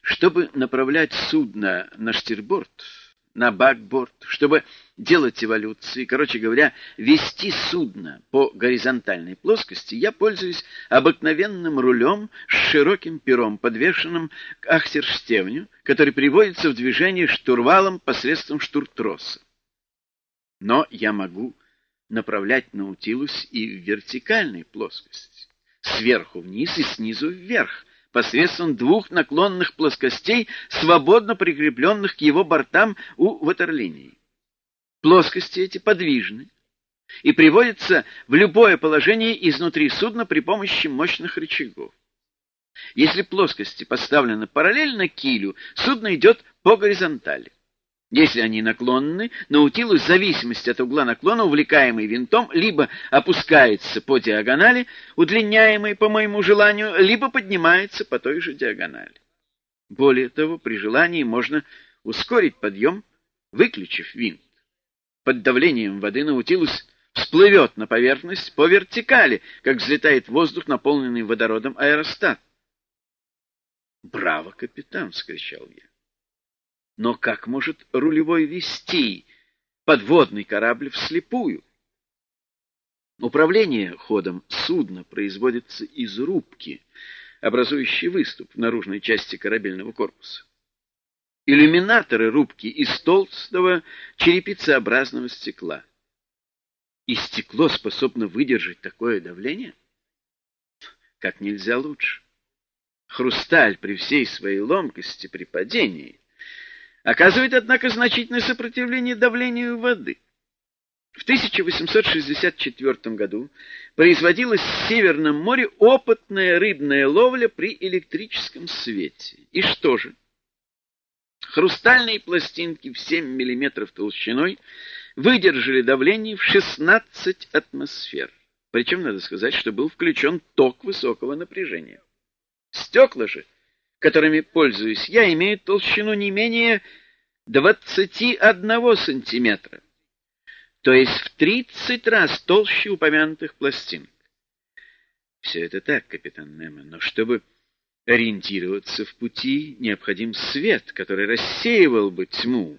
Чтобы направлять судно на штирборд, на бакборд, чтобы делать эволюции, короче говоря, вести судно по горизонтальной плоскости, я пользуюсь обыкновенным рулем с широким пером, подвешенным к ахтерштевню, который приводится в движение штурвалом посредством штуртроса. Но я могу направлять наутилус и в вертикальной плоскости, сверху вниз и снизу вверх, посредством двух наклонных плоскостей, свободно прикрепленных к его бортам у ватерлинии. Плоскости эти подвижны и приводятся в любое положение изнутри судна при помощи мощных рычагов. Если плоскости поставлены параллельно килю, судно идет по горизонтали. Если они наклонны, наутилус в зависимости от угла наклона, увлекаемый винтом, либо опускается по диагонали, удлиняемой по моему желанию, либо поднимается по той же диагонали. Более того, при желании можно ускорить подъем, выключив винт. Под давлением воды наутилус всплывет на поверхность по вертикали, как взлетает воздух, наполненный водородом аэростат. «Браво, капитан!» — вскричал я. Но как может рулевой вести подводный корабль вслепую? Управление ходом судна производится из рубки, образующей выступ в наружной части корабельного корпуса. Иллюминаторы рубки из толстого черепицеобразного стекла. И стекло способно выдержать такое давление? Как нельзя лучше. Хрусталь при всей своей ломкости при падении оказывает, однако, значительное сопротивление давлению воды. В 1864 году производилась в Северном море опытная рыбная ловля при электрическом свете. И что же? Хрустальные пластинки в 7 мм толщиной выдержали давление в 16 атмосфер. Причем, надо сказать, что был включен ток высокого напряжения. Стекла же — которыми пользуюсь я, имеют толщину не менее 21 сантиметра, то есть в 30 раз толще упомянутых пластинок. Все это так, капитан Немо, но чтобы ориентироваться в пути, необходим свет, который рассеивал бы тьму.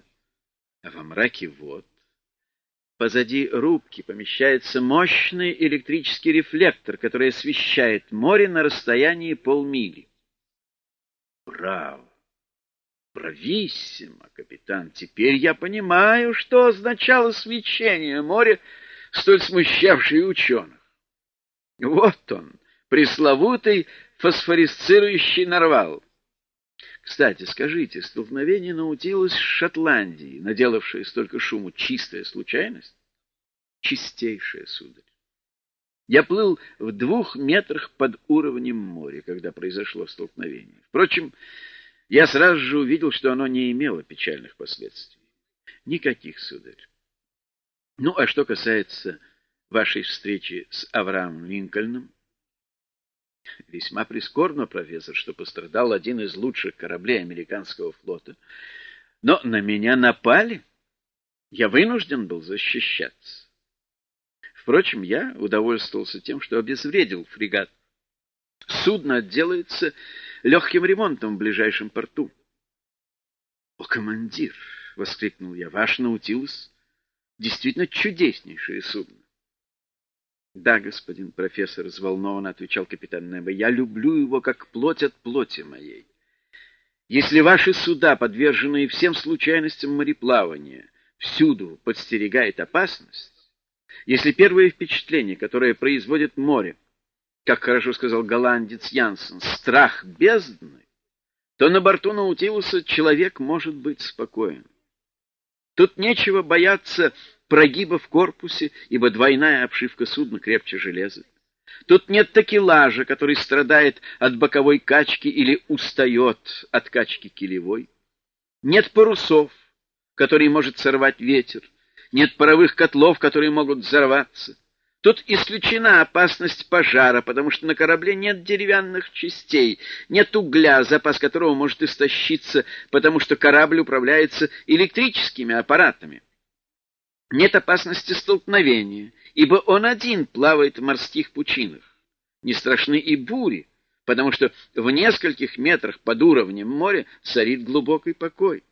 А во мраке вот позади рубки помещается мощный электрический рефлектор, который освещает море на расстоянии полмили. Браво! Брависсимо, капитан. Теперь я понимаю, что означало свечение моря, столь смущавшее ученых. Вот он, пресловутый фосфорисцирующий нарвал. Кстати, скажите, столкновение наутилось с Шотландией, наделавшее столько шуму, чистая случайность? Чистейшая, сударь. Я плыл в двух метрах под уровнем моря, когда произошло столкновение. Впрочем, я сразу же увидел, что оно не имело печальных последствий. Никаких, сударь. Ну, а что касается вашей встречи с Авраамом Линкольном, весьма прискорбно, профессор, что пострадал один из лучших кораблей американского флота. Но на меня напали. Я вынужден был защищаться. Впрочем, я удовольствовался тем, что обезвредил фрегат. Судно отделается легким ремонтом в ближайшем порту. — О, командир! — воскликнул я. — Ваш Наутилус действительно чудеснейшее судно. — Да, господин профессор, — взволнованно отвечал капитан Небо, — я люблю его как плоть от плоти моей. Если ваши суда, подверженные всем случайностям мореплавания, всюду подстерегает опасность, если первое впечатление, которое производит море, как хорошо сказал голландец Янсен, страх бездны, то на борту Наутилуса человек может быть спокоен. Тут нечего бояться прогиба в корпусе, ибо двойная обшивка судна крепче железа. Тут нет такелажа, который страдает от боковой качки или устает от качки килевой. Нет парусов, который может сорвать ветер нет паровых котлов, которые могут взорваться. Тут исключена опасность пожара, потому что на корабле нет деревянных частей, нет угля, запас которого может истощиться, потому что корабль управляется электрическими аппаратами. Нет опасности столкновения, ибо он один плавает в морских пучинах. Не страшны и бури, потому что в нескольких метрах под уровнем моря царит глубокий покой.